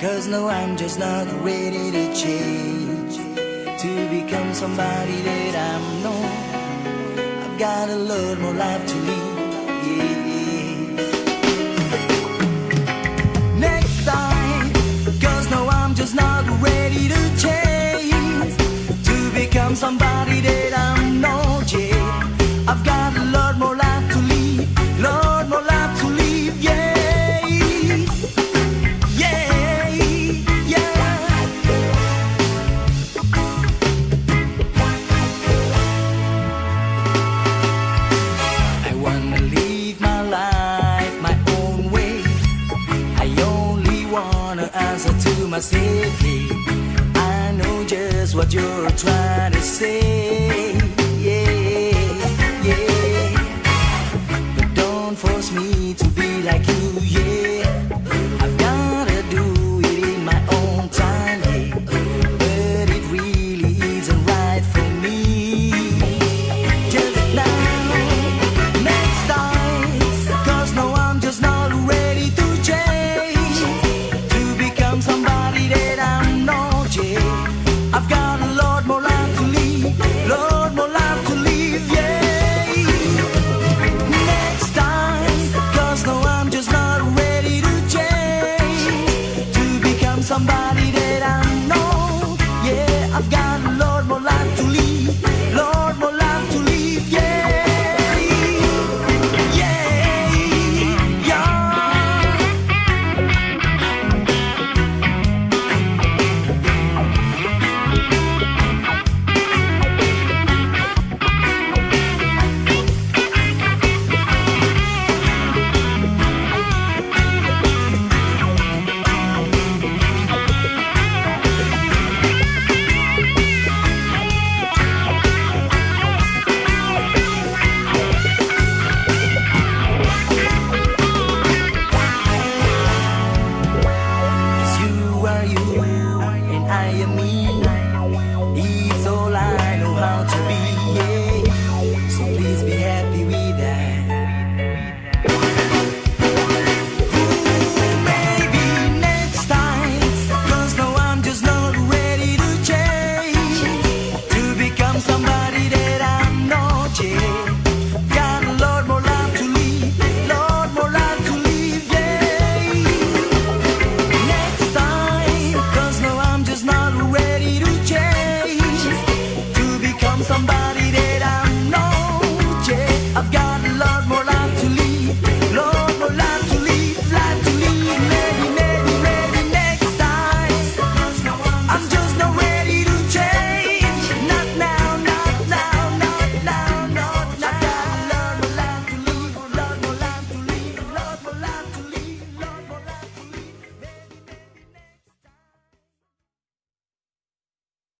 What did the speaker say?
Cause no, I'm just not ready to change. To become somebody that I'm not. I've got a lot more life to live. Next time. Cause no, I'm just not ready to change. To become somebody that I'm simply, I know just what you're trying to say. Yeah, yeah. But don't force me to be like you, yeah. 爱呀咪，一走来路好久。somebody